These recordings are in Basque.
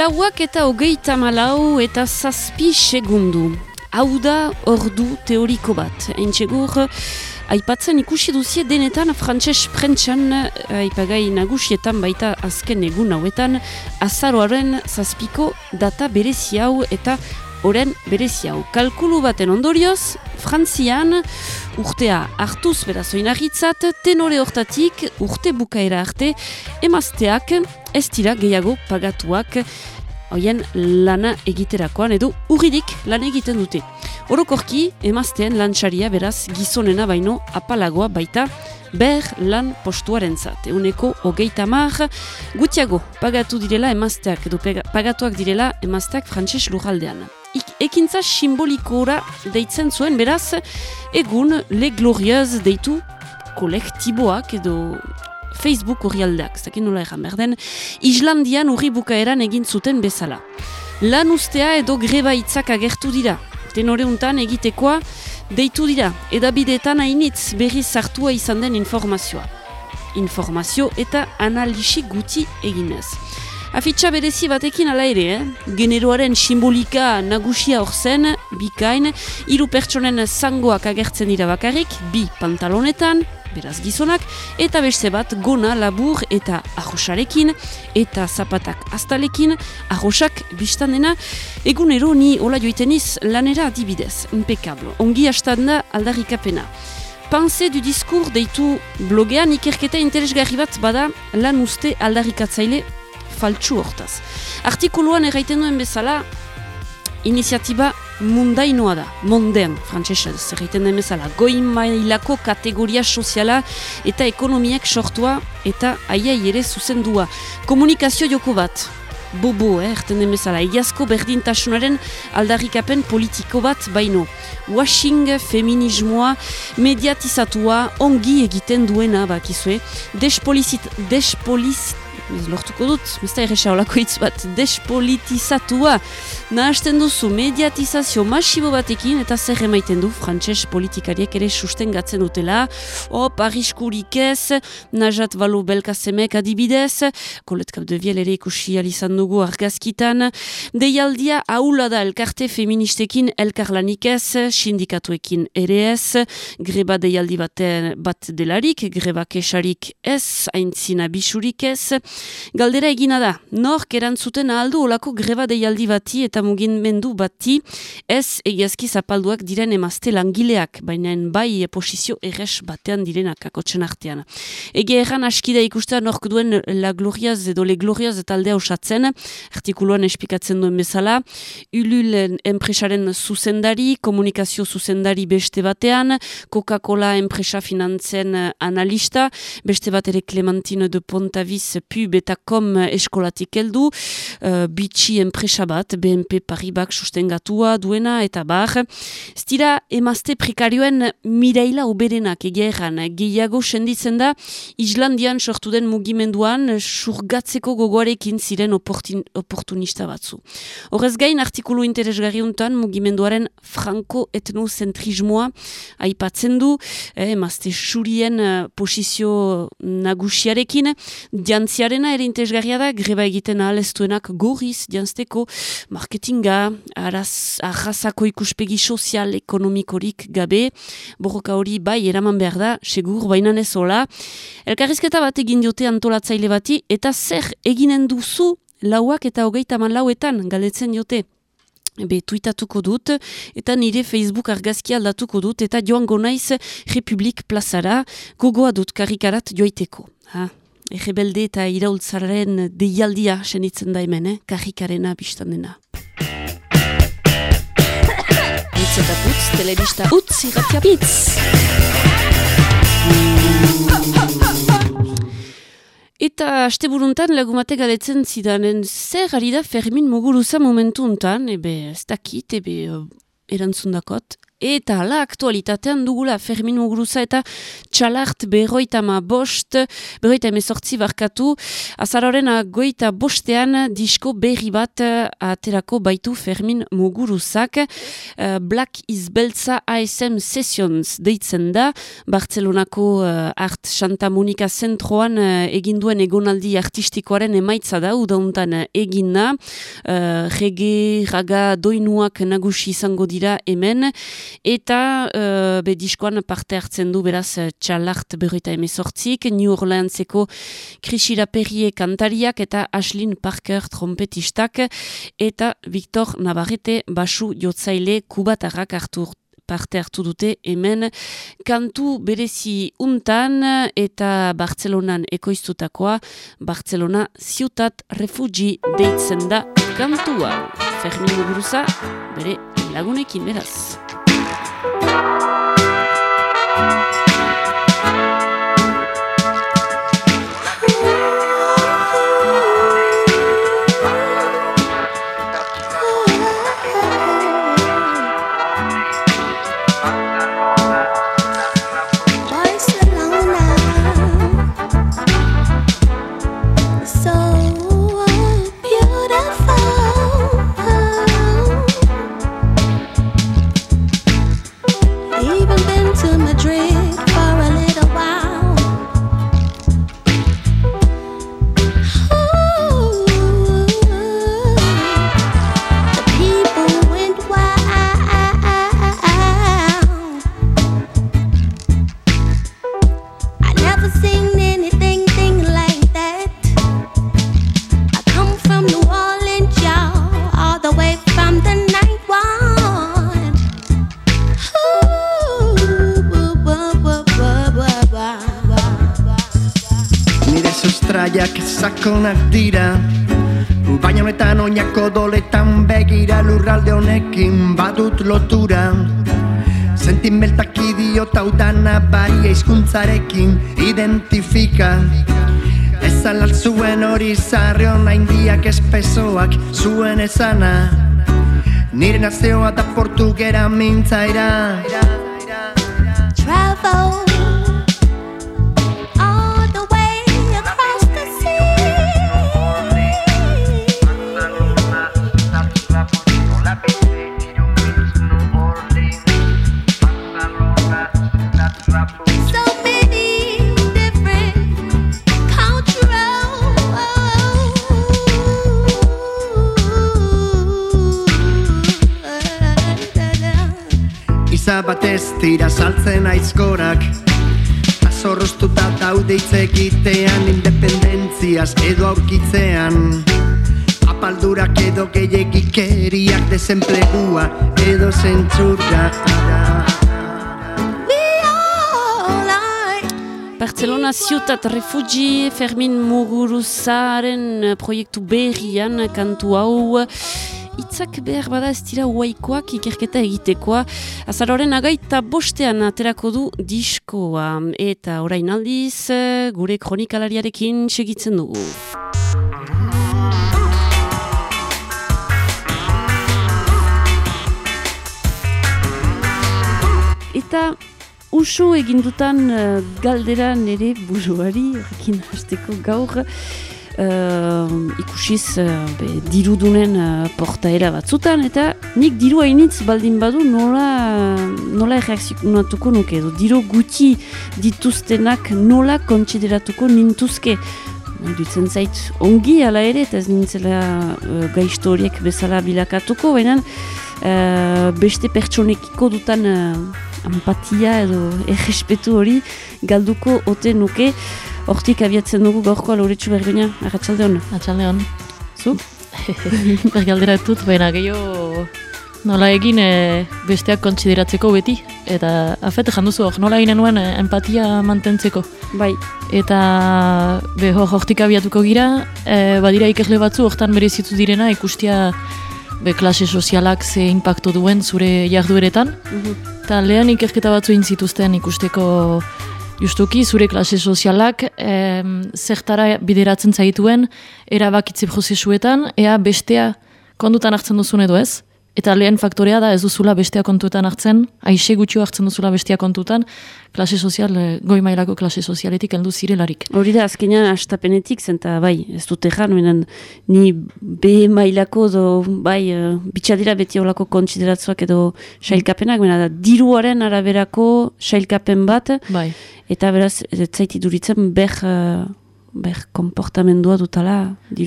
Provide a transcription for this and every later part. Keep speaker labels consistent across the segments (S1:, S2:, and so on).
S1: Lauak eta hogeita malau eta zazpi segundu. Hau da ordu teoriko bat. Entxegur, aipatzen ikusi duzie denetan frantses prentxan aipagai nagusietan baita azken egun hauetan azaroaren zazpiko data berezi hau eta oren berezi hau. Kalkulu baten ondorioz, Frantzian urtea hartuz beraz oinagitzat, tenore hortatik urte bukaera arte, emazteak ez dira gehiago pagatuak hoien lana egiterakoan edo urridik lan egiten dute. Orokorki, emazteen lantxaria beraz gizonena baino apalagoa baita ber lan postuaren zat. Euneko hogeita mar, gutiago pagatu direla emazteak edo pagatuak direla emazteak frantses lujaldean ekintza simbolikora deitzen zuen, beraz, egun Le Glorieuse deitu kolektiboak edo Facebook hori aldeak, zakin nola egan berden, Islandian urri bukaeran egin zuten bezala. Lan ustea edo greba hitzak agertu dira, tenore untan egitekoa deitu dira, edabideetan hainitz berri zartua izan den informazioa. Informazio eta analisi guti eginez. Afitxa berezi batekin ala ere, eh? generoaren simbolika nagusia hor zen, bikain, hiru pertsonen zangoak agertzen dira bakarrik, bi pantalonetan, beraz gizonak, eta beste bat gona labur eta arrosarekin, eta zapatak astalekin, arrosak biztan dena, egunero ni hola joiteniz lanera adibidez, impecable, ongi hastan da aldarrikapena. Pense du diskur deitu blogean ikerketa interesgarri bat bada lan uste aldarrikatzaile faltsu hortaz. Artikuluan erraiten duen bezala, iniziatiba mundainoa da, monden, frantzesez, erraiten duen bezala, goin mailako kategoria soziala eta ekonomiak sortua eta aiai ere zuzendua. Komunikazio joko bat, bobo, eh, erten den bezala, egiazko berdintasunaren aldarrikapen politiko bat baino. Washing, feminismoa, mediatizatua, ongi egiten duena, bakizue, despolizit, despolizit, ez lortuko dut, ez da erresa olako hitz bat, despolitizatua, nahazten duzu mediatizazio masibo batekin, eta zer emaiten du frantses politikariek ere sustengatzen dutela, o, pariskurik ez, najat balo belkazemek adibidez, koletkap de viel ere ikusi alizan dugu argazkitan, deialdia haula da elkarte feministekin elkarlanik ez, sindikatuekin ere ez, greba deialdi baten, bat delarik, greba kesarik ez, aintzina bisurik ez, Galdera egina da, nork erantzuten ahaldu olako greba deialdi bati eta mugimendu bati ez egiazki zapalduak diren emazte langileak, baina bai posizio erres batean direnak akotxen artean. Ege erran askida ikusten nork duen la gloriaz edo le gloriaz eta aldea osatzen, artikuluan espikatzen duen bezala, ulul enpresaren zuzendari, komunikazio zuzendari beste batean, Coca-Cola enpresa finantzen analista, beste bat ere Clementine de Pontavis pub betakom eskolatik heldu, uh, bitxi enpresa bat, BNP Paribak sustengatua duena, eta bar. Ztira, emazte prekarioen mireila oberenak egeran, gehiago senditzen da, Islandian sortu den mugimenduan, surgatzeko gogoarekin ziren oportunista batzu. Horrez gain, artikulu interesgarri untan, mugimenduaren franco-etnocentrismoa aipatzen du, eh, surien uh, posizio nagusiarekin, diantziaren dena ere intezgarria da, greba egiten ahalestuenak gorriz, janzteko, marketinga, araz, arrasako ikuspegi sozial, ekonomikorik gabe, borroka hori bai eraman behar da, segur, baina nezola. Elkarrizketa bat egin diote antolatzaile bati, eta zer eginen duzu lauak eta hogeita man lauetan, galdetzen diote. Be, tuitatuko dut, eta nire Facebook argazki aldatuko dut, eta joango naiz Republik plazara, gogoa dut karikarat joiteko. Ha, Egebelde eta iraultzaren deialdia senitzen da hemen, eh? kajikarena biztan dena. Itz eta putz, telebista utz, irratia bitz! Eta aste buruntan lagumate galetzen zidanen zer ari da Fermin Muguruza momentu untan, ebe ez dakit, ebe erantzundakot, Eta la aktualitatean dugula Fermin Muguruza eta txalart berroita ma bost, berroita emezortzi barkatu, azaroren goita bostean disko berri bat aterako baitu Fermin Muguruzak, uh, Black is Beltza ASM Sessions deitzen da, Bartzelonako uh, Art Santa Monica zentroan uh, eginduen egonaldi artistikoaren emaitza da, udauntan egina, uh, rege, raga, doinuak nagusi izango dira hemen, eta uh, be diskoan parte hartzen du beraz txalart berroita emezortzik, New Orleanseko Krisira Perrie kantariak eta Ashlyn Parker trompetistak eta Victor Navarrete basu jotzaile kubatarrak hartu parte hartu dute hemen kantu berezi untan eta Bartzelonan ekoiztutakoa Bartzelona ziutat refugi deitzen da kantua. Fermin Muguruza, bere lagunekin beraz.
S2: Honekin badut lotura. Sentimentak idiota udana baria izkuntzarekin identifika. Ez alalt zuen hori zarri hona espesoak zuen ezana Nire nazioa da portugera mintzaira. Travel tira saltzen aizkorak Azorroztuta daude itzekitean independentziaz edo aurkitzean. Apaldurak edo gehiagikeriak desenplegua edo zentzurra.
S1: Barcelona Ciutat Refugi Fermin Muguruzaren proiektu berrian kantu hau hitzak behar bada ez dira uaikoak ikerketa egitekoa. Azaroren agaita bostean aterako du diskoa eta orain aldiz gure kronikalariarekin segitzen dugu. Eta usu egindutan uh, galdera nere buruari, horrekin hasteko gaur, uh, ikusiz uh, be, dirudunen uh, portaera batzutan, eta nik diru hainitz baldin badu nola, nola erreakzionatuko nuke, edo diru guti dituztenak nola kontsideratuko nintuzke. Dutzen zait ongi ala ere, eta ez nintzela uh, gaizto horiek bezala bilakatuko, baina uh, beste pertsonekiko dutan uh, empatia edo errespetu hori galduko ote nuke. Hortik abiatzen dugu gaurkoa lauretsu bergina, agatxalde hon.
S3: Agatxalde hon.
S1: Zu?
S3: Bergaldera dut, baina gehiago nola egin e, besteak kontsideratzeko beti. Eta afet, janduzu hor, nola egin nuen e, empatia mantentzeko.
S1: Bai.
S3: Eta beho hortik abiatuko gira, e, badira ikasle batzu hortan berezitu direna ikustia be klase sozialak ze impacto duen zure jardueretan. Mhm. Eta lehen ikerketa batzu intzituzten ikusteko Justuki, zure klase sozialak em, zertara bideratzen zaituen erabakitze prozesuetan, ea bestea kondutan hartzen duzun edo ez, Eta lehen faktorea da ez duzula bestea kontuetan hartzen, aixe gutxio hartzen duzula bestea kontutan, klase sozial, eh, goi mailako klase sozialetik heldu zirelarik.
S1: Hori da, azkenean astapenetik, zenta bai, ez dute jan, menen, ni B mailako do, bai, uh, bitxadira beti olako kontsideratzuak edo sailkapenak, mena da, diruaren araberako sailkapen bat,
S3: Bai.
S1: Eta beraz, ez zaiti duritzen ber, uh, ber komportamendua dutala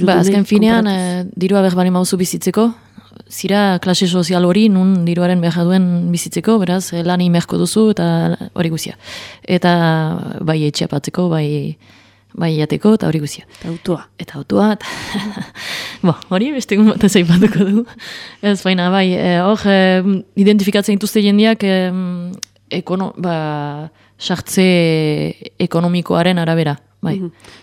S3: Ba, azken finean, eh, dirua behar bali mauzu bizitzeko, zira klase sozial hori nun diruaren behar duen bizitzeko, beraz, eh, lan imerko duzu eta hori guzia. Eta bai etxeapatzeko, bai, bai jateko eta hori guzia.
S1: Eta autoa.
S3: Eta autoa, eta... Bo, hori beste egun bat aipatuko du. Ez baina, bai, eh, hor, eh, identifikatzen dituzte jendeak, eh, ekono, ba, sartze ekonomikoaren arabera. Bai,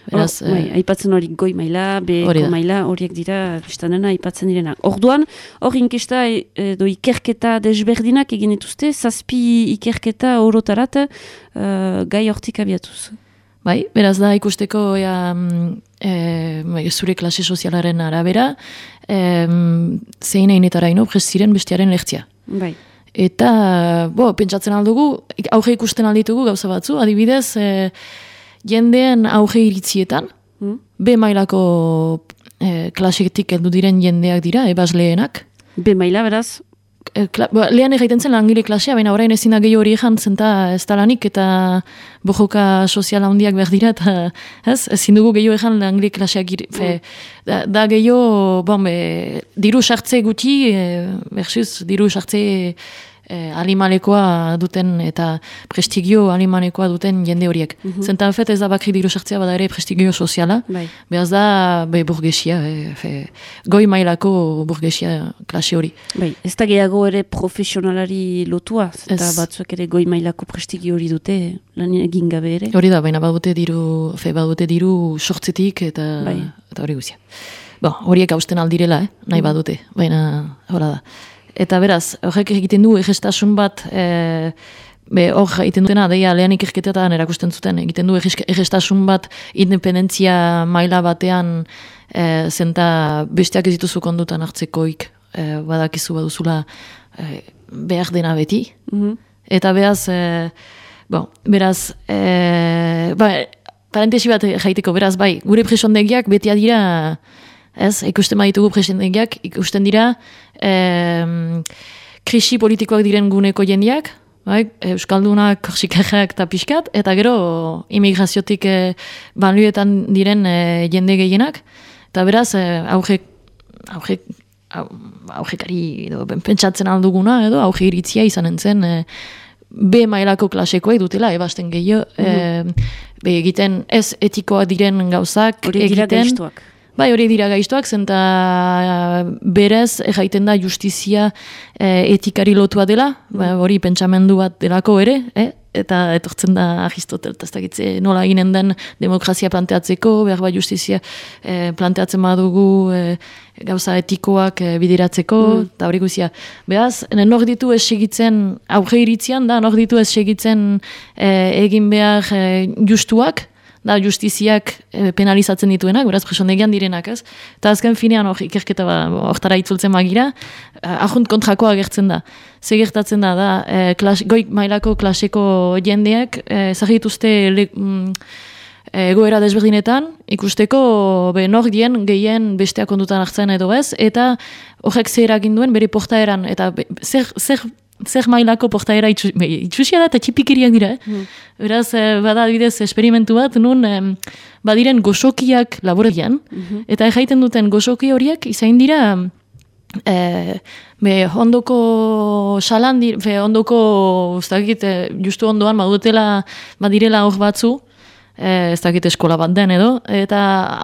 S3: beraz,
S1: Hor, bai,
S3: eh,
S1: aipatzen hori goi maila, beko maila, horiek dira, bistanena aipatzen direnak. Orduan, hor inkesta e- edo ikerketa desberdinak egin dituzte, zazpi ikerketa orotarat uh, gai hortik abiatuz.
S3: Bai, beraz da ikusteko ea, mm, e, zure klase sozialaren arabera, e, zein einetara ino, ziren bestiaren lehtzia.
S1: Bai.
S3: Eta, bo, pentsatzen aldugu, auge ikusten alditugu gauza batzu, adibidez, e, jendeen auge iritzietan,
S1: Hmm?
S3: B mailako e, klasetik heldu diren jendeak dira, ebasleenak,
S1: B maila beraz,
S3: kla, ba, lehan egiten zen langile klasea, baina orain ezin da gehiago hori ejan, zenta ez da lanik eta bojoka soziala handiak behar dira, eta ez, ezin dugu gehiago ejan langile klaseak fe, da, da gehiago, bon, be, diru sartze guti, e, versus diru sartze e, alimalekoa duten eta prestigio alimanekoa duten jende horiek. Zenta en fet ez da bakri diru sartzea, bada ere prestigio soziala,
S1: bai.
S3: behaz da be, burgesia, e, fe, goi mailako burgesia klase hori.
S1: Bai, ez da gehiago ere profesionalari lotua, eta
S3: Ez.
S1: batzuek ere goi mailako prestigi hori dute lan egin gabe ere.
S3: Hori da, baina badute diru, fe, badute diru sortzetik eta,
S1: Bai.
S3: eta hori guzia. Bo, horiek hausten aldirela, eh? nahi badute, baina hori da. Eta beraz, horrek egiten du egestasun bat, e, be, hor egiten dutena, deia lehen ikerketetan erakusten zuten, egiten du eges- egestasun bat independentzia maila batean e, zenta besteak ez dituzu kondutan hartzekoik, e, badakizu baduzula e, behar dena beti,
S1: Mhm.
S3: Eta beraz, e, bon, beraz, e, ba, parentesi bat jaiteko, beraz, bai, gure presondegiak betia dira, ez, ikusten baditugu presondegiak, ikusten dira, e, krisi politikoak diren guneko jendiak, bai, Euskaldunak, korsikajak eta pixkat, eta gero imigraziotik e, banlietan diren e, jende gehienak, eta beraz, e, auge, auge, au, augekari edo pentsatzen alduguna edo auge iritzia izanen zen e, B mailako klasekoek dutela ebasten gehiago e, be egiten ez etikoa diren gauzak
S1: dira
S3: egiten
S1: gaiztoak.
S3: Bai, hori dira gaiztoak, zenta berez erraiten da justizia eh, etikari lotua dela, ba, hori pentsamendu bat delako ere, eh? eta etortzen da Aristotel, ez dakitze nola ginen den demokrazia planteatzeko, behar bai justizia eh, planteatzen badugu eh, gauza etikoak eh, bideratzeko, eta hori guzia. Behaz, nor ditu ez segitzen, auge iritzian da, nor ditu ez segitzen eh, egin behar eh, justuak, da justiziak eh, penalizatzen dituenak, beraz presondegian direnak, ez? Eta azken finean hor ikerketa ba, hortara itzultzen magira, eh, ahunt kontrakoa gertzen da. Ze gertatzen da, da eh, klas, goi mailako klaseko jendeak eh, zagituzte le, mm, egoera desberdinetan, ikusteko be nor dien gehien besteak kondutan hartzen edo ez, eta horrek zer eragin duen bere portaeran, eta be, zer, zer, zer mailako portaera itxusia da eta txipikeriak dira, eh? Beraz, eh, bada adibidez esperimentu bat, nun em, badiren gozokiak laboregian, eta erraiten duten gozoki horiek izain dira e, be, ondoko salan, be, ondoko, ez dakit, eh, justu ondoan badutela, badirela hor batzu, ez dakit eskola bat den edo, eta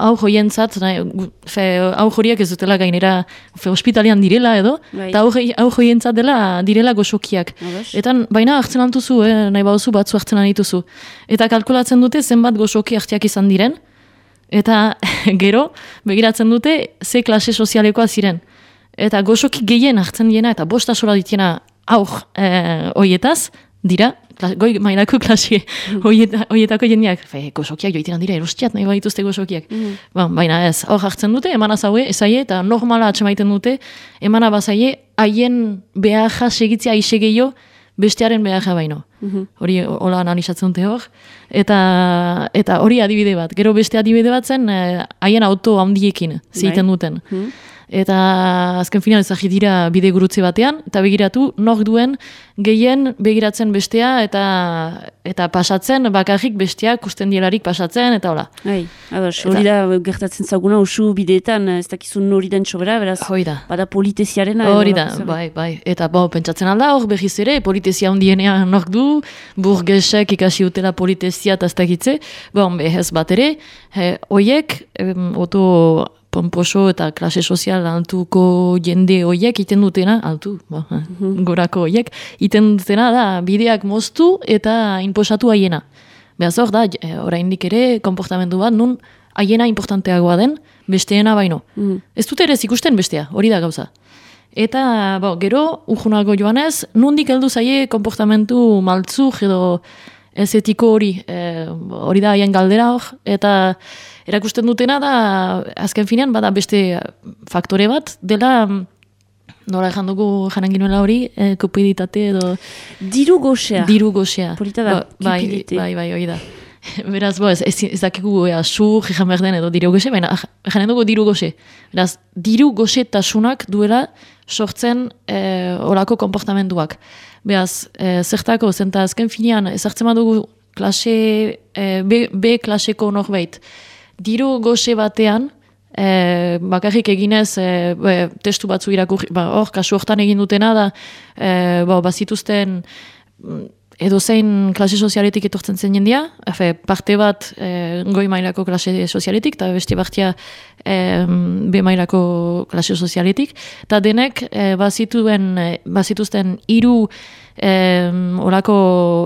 S3: hau joientzat, hau joriak ez dutela gainera, fe, hospitalian direla edo,
S1: Bai.
S3: eta hau, joi- hau joientzat dela direla gozokiak.
S1: Ados.
S3: Eta baina hartzen altuzu, eh, nahi baduzu batzu hartzen alituzu. Eta kalkulatzen dute zenbat gozoki hartiak izan diren, eta gero begiratzen dute ze klase sozialekoa ziren. Eta gozoki gehien hartzen diena eta bosta sola ditiena aur eh, oietaz, dira, goi mailako klase hoieta, hoietako jendeak, fe, gozokiak joitean dira, erostiat nahi badituzte gozokiak. Ba, baina ez, hor hartzen dute, emana zaue, ezaie, eta normala atxemaiten dute, emana bazaie, haien beharra segitzea aise gehiago, bestearen beharra baino. Hori hola analizatzen dute hor. Eta, eta hori adibide bat. Gero beste adibide bat zen, eh, haien auto handiekin zeiten duten. Eta azken final ezagit dira bide gurutze batean, eta begiratu, nok duen gehien begiratzen bestea, eta eta pasatzen, bakarrik bestea, kusten dielarik pasatzen, eta hola.
S1: Hai, ados, hori da gertatzen zaguna usu bideetan, ez dakizun hori den sobera, beraz,
S3: Hoi da.
S1: bada politeziarena.
S3: Hori da, bai, bai. Eta bo, pentsatzen alda hor behiz ere, politezia hundienean nork du, burgesek ikasi utela politezia eta ez dakitze. Bon, be, ez bat ere, eh, oiek, em, oto pomposo eta klase sozial altuko jende oiek iten dutena, altu, bo, eh, gorako oiek, iten dutena da bideak moztu eta inposatu haiena. Beaz hor da, eh, oraindik ere, konportamendu bat, nun haiena importanteagoa den, besteena baino. Ez dute ere ikusten bestea, hori da gauza. Eta, bo, gero, urjunago joanez, nundik heldu zaie konportamentu maltzuk edo ez etiko hori, e, hori da haien galdera hor, eta erakusten dutena da, azken finean, bada beste faktore bat, dela, nola ejan dugu janen ginuela hori, e, kupiditate edo
S1: Diru goxea.
S3: diru goxea.
S1: Polita da,
S3: Ba, bai, bai, bai, hori da. Beraz, bo, ez, ez, ez dakigu ea, zu, jejan behar den edo diru goxe, baina janen dugu diru goxe. Beraz, diru goxe tasunak duela sortzen e, orako konportamenduak. Beraz, e, zertako, zenta azken finean, ezartzen badugu klase, e, B, B klaseko norbait, diru goxe batean, e, bakarrik eginez e, be, testu batzu irakurri, ba, hor, kasu hortan egin dutena da, e, ba, bazituzten edo zein klase sozialetik etortzen zen jendia, efe, parte bat e, goi mailako klase sozialetik, eta beste partia e, be mailako klase sozialetik, eta denek e, bazituen, e, bazituzten hiru e, orako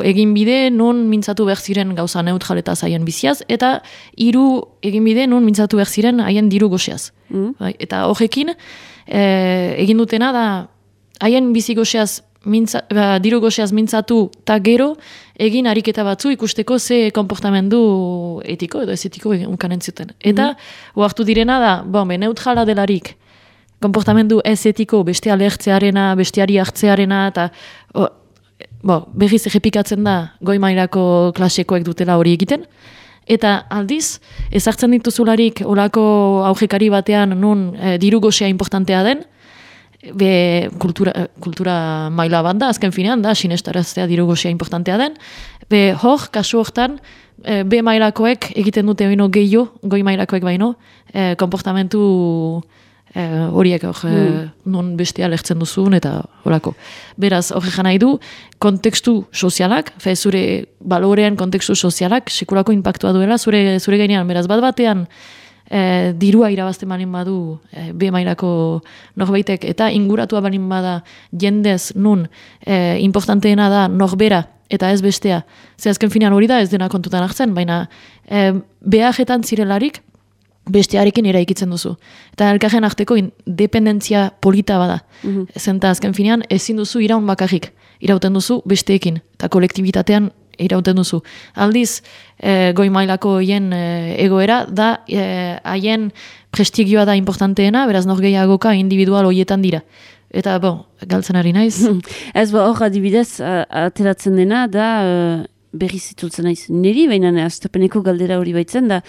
S3: eginbide nun mintzatu behar ziren gauza neutraleta zaien biziaz, eta hiru eginbide nun mintzatu behar ziren haien diru goxeaz. Bai, eta horrekin, e, egin dutena da, haien bizi goxeaz mintza, ba, diru goxeaz mintzatu eta gero egin ariketa batzu ikusteko ze konportamendu etiko edo ez etiko unkanen zuten. Eta oartu direna da, bon, be, neutrala delarik, konportamendu ez etiko bestea lehertzearena, besteari hartzearena, eta bo, berriz errepikatzen da goi mailako klasekoek dutela hori egiten, Eta aldiz, ezartzen dituzularik olako aurrekari batean nun e, diru gozea importantea den, be, kultura, eh, kultura maila bat da, azken finean da, sinestaraztea diru gozea importantea den, be, hor, kasu hortan, e, be mailakoek egiten dute baino gehiago, goi mailakoek baino, e, konportamentu e, horiek hor, e, non bestea lertzen duzun eta horako. Beraz, hori nahi du, kontekstu sozialak, fe, zure balorean kontekstu sozialak, sekulako impactua duela, zure, zure gainean, beraz, bat batean, e, dirua irabazten balin badu e, be mailako norbaitek eta inguratua balin bada jendez nun e, importanteena da norbera eta ez bestea. Ze azken finean hori da ez dena kontutan hartzen, baina e, behajetan zirelarik bestearekin eraikitzen duzu. Eta elkarren arteko independentzia polita bada. Zenta azken finean ezin duzu iraun bakarrik. Irauten duzu besteekin. Eta kolektibitatean irauten duzu. Aldiz, e, goi mailako hien e, egoera da eh, haien prestigioa da importanteena, beraz nor gehiagoka individual hoietan dira. Eta, bo, galtzen ari naiz.
S1: Ez ba hor adibidez, ateratzen dena da berriz itutzen naiz niri, baina astapeneko galdera hori baitzen da.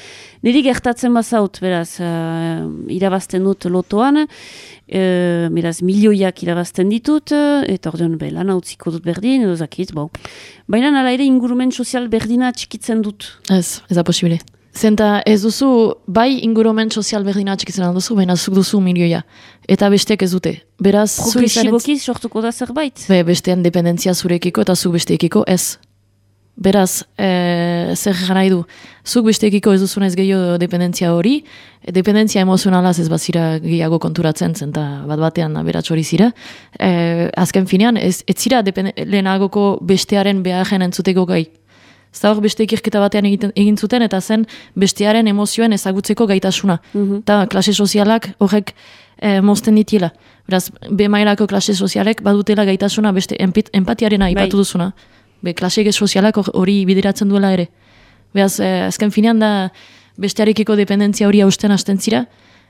S1: Niri gertatzen bazaut, beraz, uh, irabazten dut lotoan, uh, beraz, milioiak irabazten ditut, eta ordean, be, lana utziko dut berdin, edo zakit, bo. Baina nala ere ingurumen sozial berdina txikitzen dut.
S3: Ez, ez da posible. Zenta ez duzu, bai ingurumen sozial berdina txikitzen alduzu, baina zuk duzu milioia. Eta besteak ez dute. Beraz, zu
S1: Progresiboki sortuko da zerbait.
S3: Be, bestean dependentzia zurekiko eta zuk besteekiko ez. Beraz, e, zer nahi du, zuk besteekiko ez duzunez gehiago dependentzia hori, dependentzia emozionalaz ez bazira gehiago konturatzen zen, eta bat batean aberats hori zira. E, azken finean, ez, ez zira lehenagoko bestearen beharen entzuteko gai. Ez da hor beste ikerketa batean egiten, egin zuten, eta zen bestearen emozioen ezagutzeko gaitasuna. Eta klase sozialak horrek e, mozten ditiela. Beraz, B mailako klase sozialek badutela gaitasuna beste empit, empatiarena aipatu duzuna. Be, klase sozialak hori bideratzen duela ere. Beaz, eh, azken finean da bestearekiko dependentzia hori hausten hasten zira,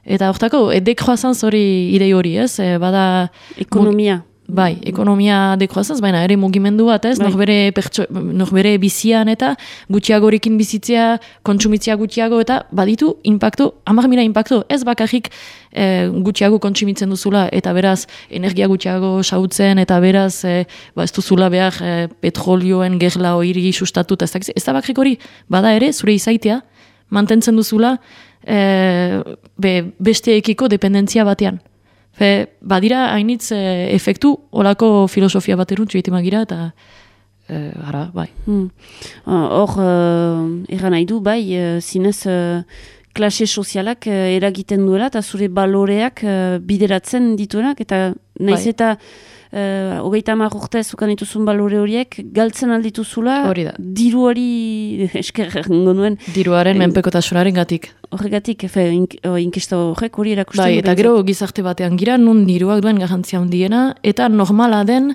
S3: eta hortako, edek joazan hori idei hori, ez? Eh, bada...
S1: Ekonomia.
S3: Bai, ekonomia dekroazaz, baina ere mugimendu bat, ez? Bai. Norbere, pertso, norbere bizian eta gutxiagorekin bizitzea, kontsumitzea gutxiago eta baditu impactu, hamar mila impactu, ez bakarrik e, gutxiago kontsumitzen duzula eta beraz energia gutxiago sautzen eta beraz e, ba, ez duzula behar e, petrolioen gerla oiri sustatu ez da, ez da bakarrik hori, bada ere, zure izaitea, mantentzen duzula e, be, besteekiko dependentzia batean. Fe, badira hainitz e, efektu olako filosofia bat eruntzu magira eta e, ara, bai.
S1: Hmm. Hor, hmm. uh, nahi du, bai, uh, zinez uh, klase sozialak uh, eragiten duela eta zure baloreak uh, bideratzen dituenak eta naiz bai. Uh, hogeita hamar urte zukan dituzun balore horiek, galtzen aldituzula,
S3: hori da.
S1: diru hori esker nuen.
S3: Diruaren en, menpekotasunaren gatik.
S1: Horregatik, efe, ink, inkesta horrek hori erakusten.
S3: Bai, eta gero gizarte batean gira, nun diruak duen garrantzia handiena, eta normala den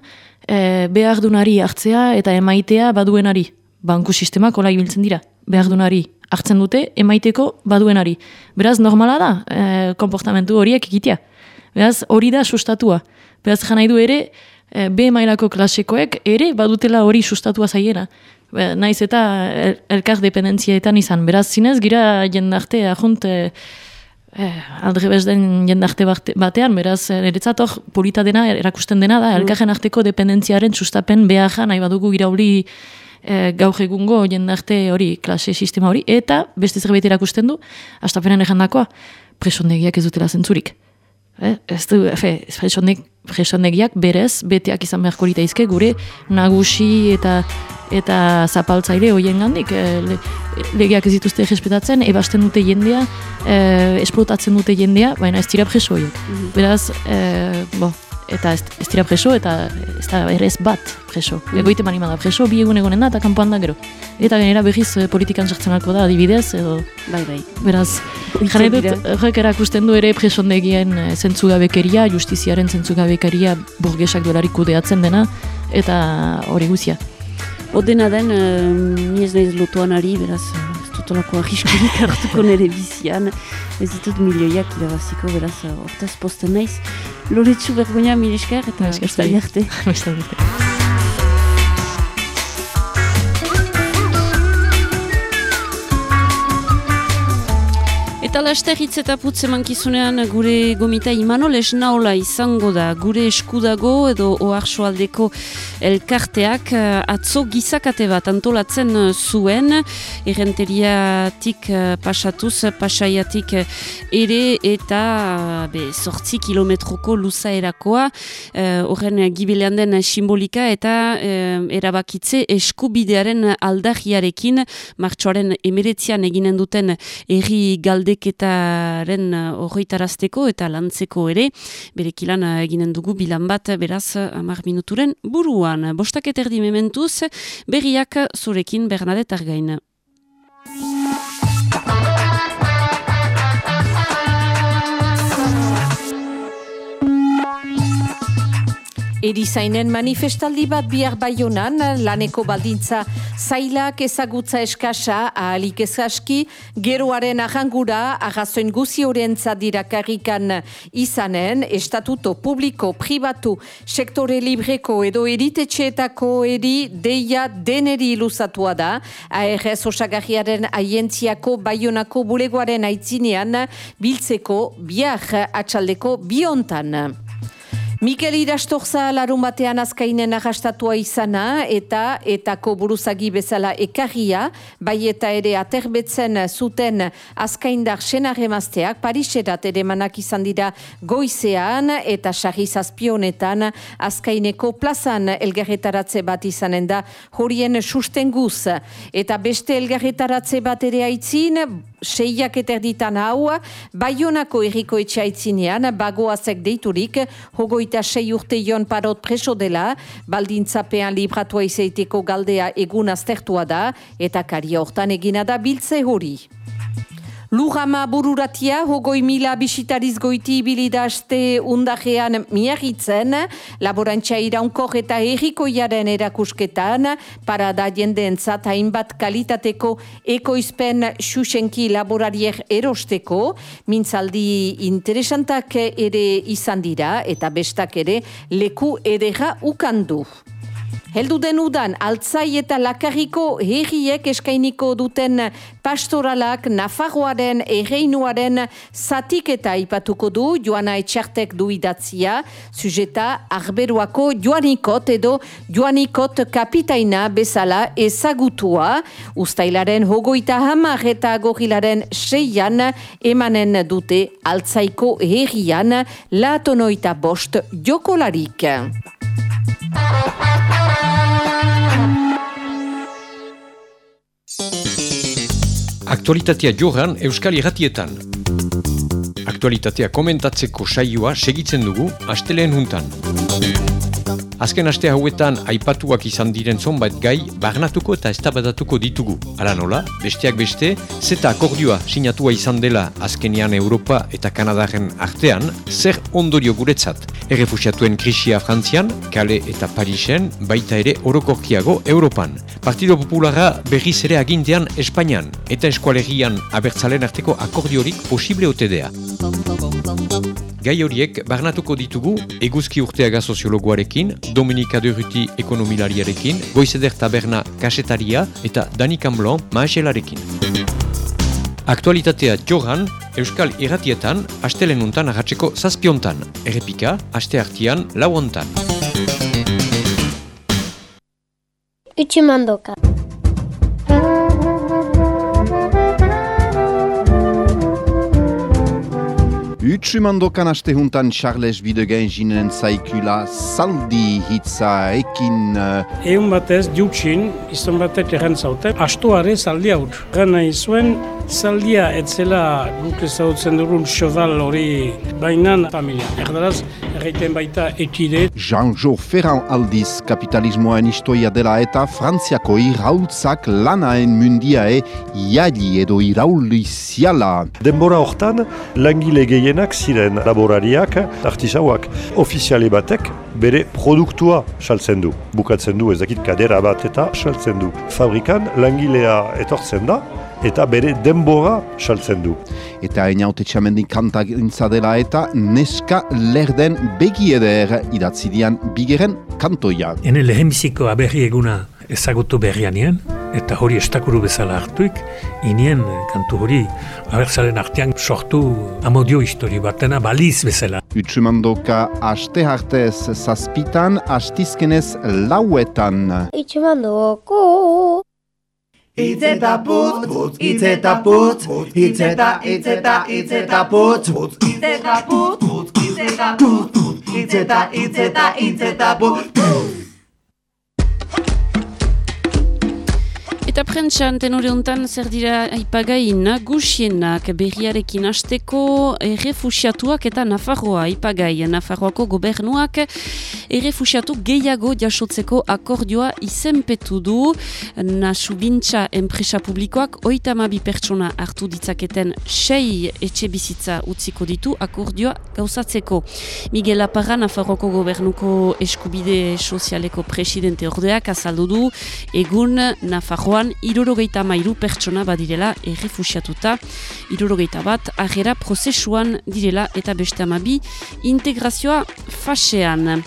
S3: e, behar dunari hartzea eta emaitea baduenari. Banku sistemak hola ibiltzen dira, behar dunari hartzen dute, emaiteko baduenari. Beraz, normala da, e, komportamentu horiek egitea. Beraz, hori da sustatua. Beraz, jana du ere, e, B mailako klasekoek ere badutela hori sustatua zaiena. Be, naiz eta el, elkar dependentzietan izan. Beraz, zinez, gira jendarte ahunt e, e, aldre den jendarte batean, beraz, eretzat hor polita dena, erakusten dena da, mm. elkarren arteko dependentziaren sustapen behaja nahi badugu gira hori e, gaur egungo jendarte hori, klase sistema hori, eta beste zerbait erakusten du, astapenen ejandakoa, presondegiak ez dutela zentzurik. Eh? Ez du, efe, presonegiak berez, beteak izan beharko izke, gure nagusi eta eta zapaltzaile hoien gandik. E, le, legeak ez dituzte respetatzen, ebasten dute jendea, e, esplotatzen dute jendea, baina ez dira preso horiek. Mhm. Beraz, e, bo, eta ez, ez dira preso, eta ez da ere ez bat preso. Mm. Egoite mani da preso, bi egun egonen da, eta kanpoan da gero. Eta genera behiz eh, politikan sartzen alko da, adibidez, edo...
S1: Bai, bai.
S3: Beraz, jare dut, horrek erakusten du ere presondegien eh, zentzugabekeria, justiziaren zentzugabekeria burgesak duelarik kudeatzen dena, eta hori guzia.
S1: Odena den, uh, ez nahiz lotuan ari, beraz, dutolako ahiskurik hartuko nire bizian. Ez ditut milioiak irabaziko, beraz, hortaz posten naiz. Loretsu bergonia miliskar eta estali arte. Eta laster hitz eta putze mankizunean gure gomita Imanol esnaola izango da. Gure eskudago edo oarsoaldeko elkarteak eh, atzo gizakate bat antolatzen eh, zuen. Errenteriatik eh, pasatuz, pasaiatik ere eta be, sortzi kilometroko luza erakoa horren gibilean den simbolika eta erabakitze eskubidearen aldahiarekin martxoaren emeretzian eginen duten erri galdek ikerketaren horretarazteko uh, eta lantzeko ere, berekilan uh, eginen dugu bilan bat, beraz, amar minuturen buruan. Bostak eterdi mementuz, berriak zurekin Bernadette Argain.
S4: Erizainen manifestaldi bat bihar baionan, laneko baldintza zailak ezagutza eskasa, ahalik ezaski, geroaren ahangura, agazoen guzi horrentza dirakarrikan izanen, estatuto publiko, pribatu, sektore libreko edo eritetxeetako eri deia deneri iluzatua da, ARS osagarriaren aientziako baionako bulegoaren aitzinean, biltzeko bihar atxaldeko biontan. Mikel Irastorza larun batean azkainen arrastatua izana eta etako buruzagi bezala ekarria, bai eta ere aterbetzen zuten azkaindar senar emazteak, Pariserat ere manak izan dira goizean eta sarri zazpionetan azkaineko plazan elgarretaratze bat izanen da horien sustenguz. Eta beste elgarretaratze bat ere aitzin, seiak eterditan hau, baionako erriko etxaitzinean, bagoazek deiturik, hogoita sei urte joan parot preso dela, baldintzapean libratua izaiteko galdea egun aztertua da, eta karia hortan egina da biltze hori. Lugama bururatia, hogoi mila bisitariz goiti ibilidazte undajean miagitzen, laborantza iraunko eta errikoiaren erakusketan, para da jendeen hainbat kalitateko ekoizpen xuxenki laborariek erosteko, mintzaldi interesantak ere izan dira eta bestak ere leku edera ukandu. Heldu den udan, altzai eta lakarriko herriek eskainiko duten pastoralak Nafarroaren erreinuaren zatik eta ipatuko du joana etxartek du idatzia, sujeta arberuako joanikot edo joanikot kapitaina bezala ezagutua, ustailaren hogoita hamar eta gorilaren seian emanen dute altzaiko herrian latonoita bost jokolarik.
S5: Aktualitatea joran Euskal Iratietan. Aktualitatea komentatzeko saioa segitzen dugu asteleen juntan. Azken aste hauetan aipatuak izan diren zonbait gai barnatuko eta estabadatuko ditugu. Hala nola, besteak beste, zeta akordioa sinatua izan dela azkenian Europa eta Kanadaren artean, zer ondorio guretzat. Errefusiatuen krisia Frantzian, Kale eta Parisen, baita ere orokorkiago Europan. Partido Populara berriz ere agintean Espainian, eta eskualerian abertzalen arteko akordiorik posible otedea. Gai horiek barnatuko ditugu eguzki urteaga soziologoarekin, Dominika Durruti ekonomilariarekin, Goizeder Taberna kasetaria eta Dani Camblon maaselarekin. Aktualitatea joran, Euskal Irratietan, astelenuntan agatzeko zazpiontan, errepika, aste hartian, lauontan.
S6: Utsumandoka.
S7: Utsumandokan aste juntan Charles Bidegen jinen zaikula saldi hitza ekin... Uh...
S8: Egun batez, jutsin, izan batek zauten, astuare zaldi hau. Gana izuen, zaldia etzela guk ezautzen dugun xoval hori bainan familia. Erdaraz, erreiten baita etide.
S7: Jean-Jo Ferran aldiz kapitalismoen istoia dela eta Frantziako irautzak lanaen mundiae iali edo irauliziala.
S9: Denbora hortan, langile gehienak ziren laborariak, artisauak, ofiziale batek, bere produktua saltzen du. Bukatzen du ezakit kadera bat eta saltzen du. Fabrikan langilea etortzen da, eta bere denbora saltzen du.
S7: Eta einaute txamendin kanta gintza dela eta neska lerden begieder idatzidian bigeren kantoia.
S10: Hene lehenbiziko aberri eguna ezagutu berrianien, eta hori estakuru bezala hartuik, inien kantu hori abertzaren artean sortu amodio histori batena baliz bezala.
S7: Utsumandoka aste hartez zazpitan, astizkenez lauetan.
S6: Utsumandoko.
S2: Itz eta putz, putz, itz eta putz, itz eta, itz eta, itz eta putz, putz, itz eta putz, putz, itz eta putz, itz eta, itz eta, itz eta putz,
S1: Eta prentxan tenore honetan zer dira aipagai nagusienak berriarekin hasteko errefusiatuak eta Nafarroa aipagai. Nafarroako gobernuak errefusiatu gehiago jasotzeko akordioa izenpetu du. Nasubintza enpresa publikoak oita mabi pertsona hartu ditzaketen sei etxe bizitza utziko ditu akordioa gauzatzeko. Miguel Aparra Nafarroako gobernuko eskubide sozialeko presidente ordeak azaldu du. Egun Nafarroan Nafarroan irurogeita mairu pertsona badirela errefusiatuta, irurogeita bat agera prozesuan direla eta beste amabi integrazioa fasean.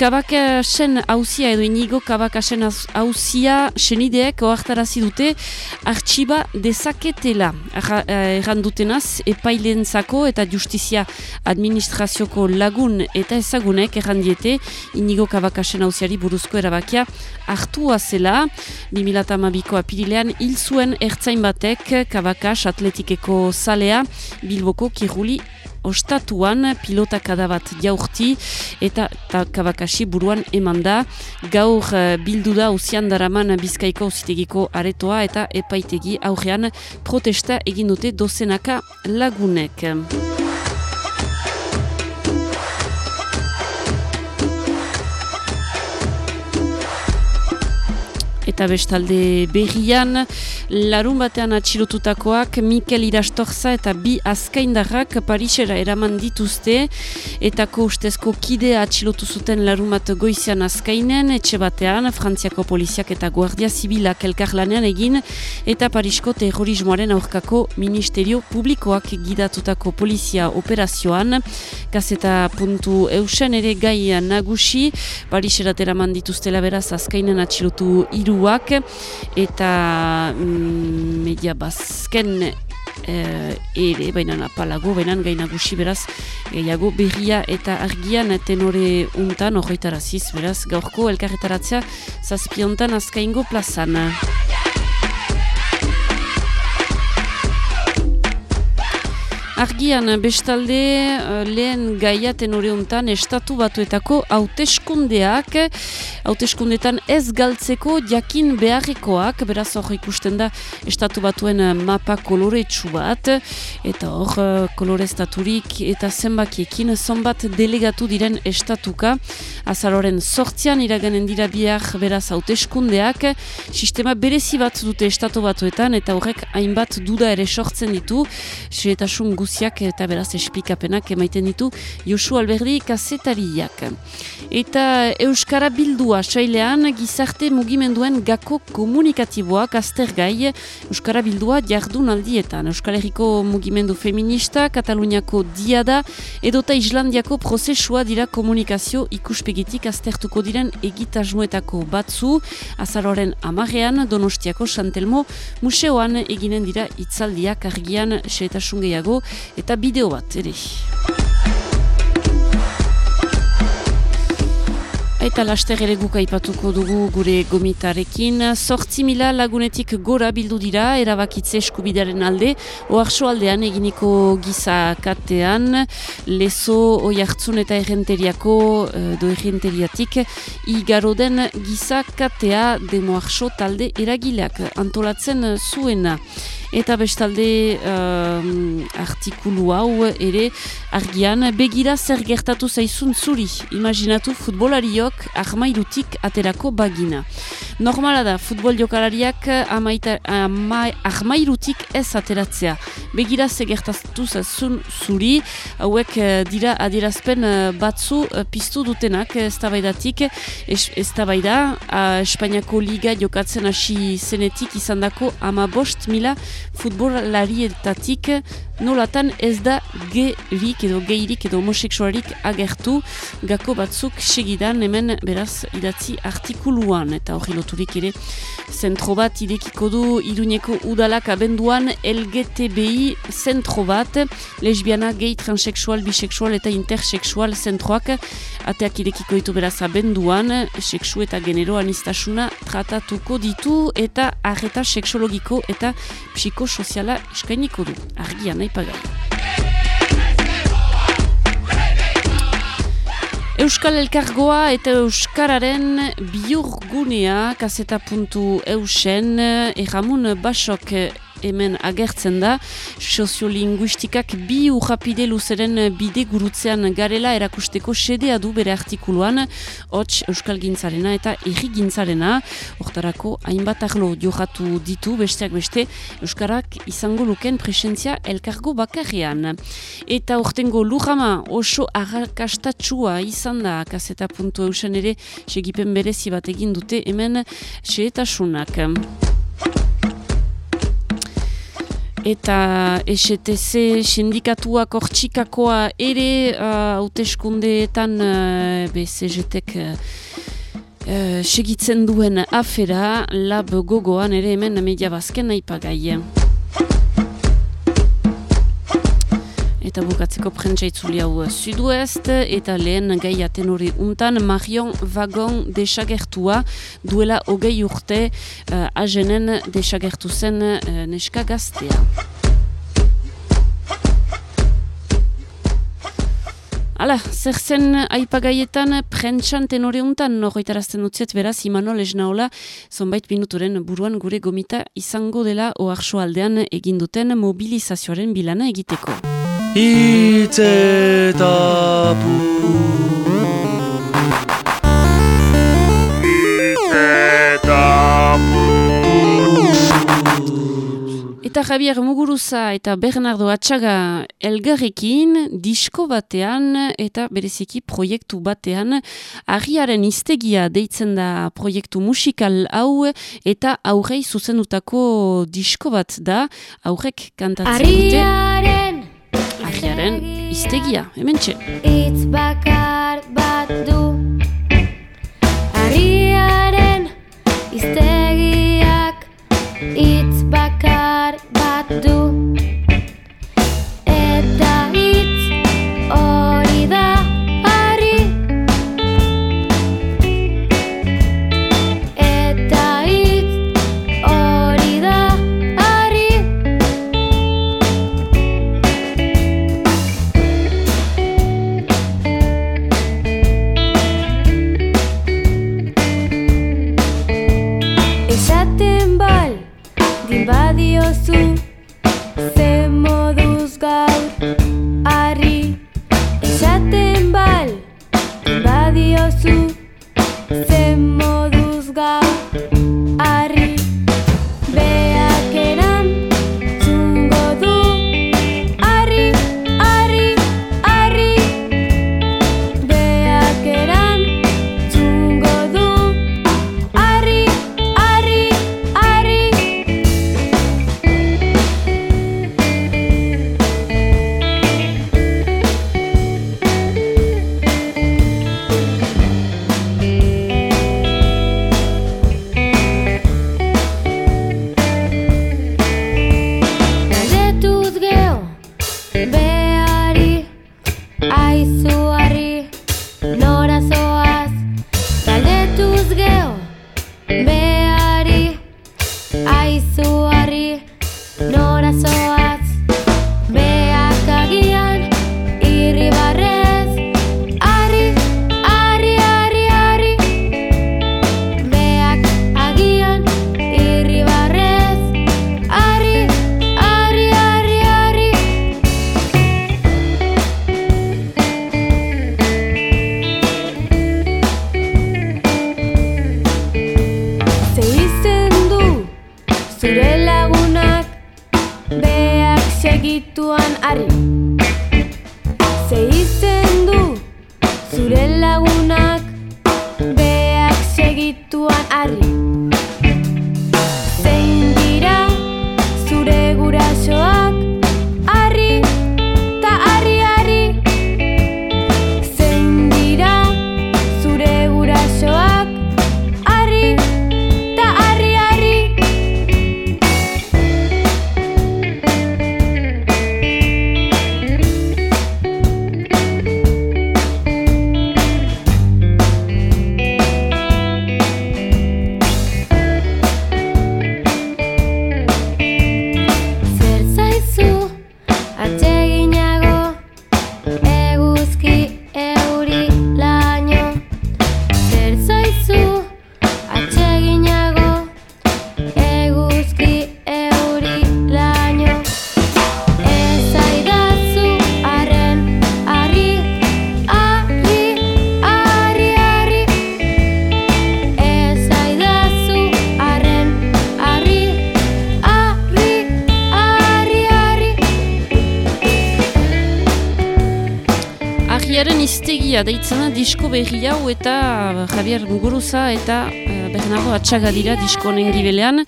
S1: Kabakasen hauzia edo inigo kabakasen hauzia senideek oartarazi dute artxiba dezaketela. Eh, errandutenaz epailentzako eta justizia administrazioko lagun eta ezagunek errandiete inigo kabakasen hauziari buruzko erabakia hartua zela. 2008ko apirilean hil zuen ertzain batek kabakas atletikeko zalea bilboko kiruli ostatuan pilotakada bat jaurti eta kabakasi buruan eman da. Gaur uh, bildu da usian daraman bizkaiko usitegiko aretoa eta epaitegi aurrean protesta egin dute dozenaka lagunek. Eta bestalde berrian, Larun batean atxilotutakoak Mikel Irastorza eta bi azkaindarrak Parisera eraman dituzte. Etako ustezko kidea atxilotu zuten larun bat goizian azkainen etxe batean Frantziako poliziak eta Guardia Zibilak elkarlanean egin eta Parisko terrorismoaren aurkako ministerio publikoak gidatutako polizia operazioan. Gazeta puntu eusen ere gai nagusi Parisera eraman dituztela beraz azkainen atxilotu iruak eta mm, media bazken eh, ere, baina napalago, baina gainagusi beraz, gehiago berria eta argian tenore untan, horretaraziz beraz, gaurko elkarretaratzea zazpiontan azkaingo plazan. Argian, bestalde, eh, lehen gaiaten hori honetan, estatu batuetako hauteskundeak, hauteskundetan ez galtzeko jakin beharrekoak, beraz hor ikusten da, estatu batuen mapa koloretsu bat, eta hor eh, koloreztaturik eta zenbakiekin, zonbat delegatu diren estatuka, azaroren sortzian iraganen dira bihar beraz hauteskundeak, sistema berezi bat dute estatu batuetan, eta horrek hainbat duda ere sortzen ditu, xeretasun guziak eta beraz espikapenak emaiten ditu Josu Alberdi kazetariak. Eta Euskara Bildua sailean gizarte mugimenduen gako komunikatiboak aztergai Euskara Bildua jardun aldietan. Euskal Herriko mugimendu feminista, Kataluniako diada edota Islandiako prozesua dira komunikazio ikuspegitik aztertuko diren egitasmoetako batzu azaroren amarrean Donostiako Santelmo museoan eginen dira itzaldiak argian seetasun gehiago eta bideo bat ere. Eta laster ere guk aipatuko dugu gure gomitarekin. Sortzi mila lagunetik gora bildu dira, erabakitze eskubidaren alde, oarso aldean eginiko giza katean, lezo oi hartzun eta errenteriako eh, do errenteriatik, igaro den giza katea demo talde eragileak antolatzen zuena eta bestalde um, artikulu hau ere argian begira zer gertatu zaizun zuri. Imaginatu futbolariok ahmairutik aterako bagina. Normala da futbol jokalariak ahmairutik ez ateratzea. Begira zer gertatu zaizun zuri hauek uh, dira adierazpen uh, batzu uh, piztu dutenak ez tabaidatik ez tabaida Espainiako liga jokatzen hasi zenetik izan dako ama bost mila futbolarietatik nolatan ez da gerik edo geirik edo homoseksuarik agertu. Gako batzuk segidan hemen beraz idatzi artikuluan. Eta hori loturik ere zentro bat idekiko du iruneko udalak abenduan LGTBI zentro bat. Lesbiana, gay, transexual, bisexual eta intersexual zentroak ateak idekiko ditu beraz abenduan. Seksu eta generoan iztasuna tratatuko ditu eta arreta seksologiko eta psikosoziala eskainiko du. Argian aipagai. Euskal Elkargoa eta Euskararen biurgunea kaseta puntu eusen erramun basok hemen agertzen da. Soziolinguistikak bi urrapide luzeren bide gurutzean garela erakusteko sedea du bere artikuluan hots Euskal Gintzarena eta Eri Gintzarena. Hortarako hainbat arlo johatu ditu besteak beste Euskarak izango luken presentzia elkargo bakarrean. Eta hortengo lujama oso arrakastatxua izan da kaseta puntu eusen ere segipen berezi bat egin dute hemen seetasunak. Eta STC sindikatuak ortsikakoa ere uh, hauteskundeetan uh, BCGtek uh, uh, segitzen duen afera lab gogoan ere hemen media bazken nahi Eta bukatzeko prentsa hau Suduest eta lehen gai hori untan Marion Vagon desagertua duela hogei urte uh, azenen desagertu zen uh, neska gaztea. Hala, zer zen aipagaietan prentsan tenore untan norroitarazten utziet beraz Imanol Esnaola zonbait minuturen buruan gure gomita izango dela oarso aldean eginduten mobilizazioaren bilana egiteko. Itzetapu Itzetapu Eta Javier Muguruza eta Bernardo Atxaga elgarrekin disko batean eta bereziki proiektu batean agiaren iztegia deitzen da proiektu musikal hau eta aurrei zuzendutako disko bat da aurrek kantatzen dute.
S6: Arriaren
S1: agiaren iztegia, hemen txe.
S6: Bakar bat du
S1: Agiaren iztegia deitzen da disko berri hau eta Javier Muguruza eta eh, Bernardo Atxaga dira disko honen gibelean.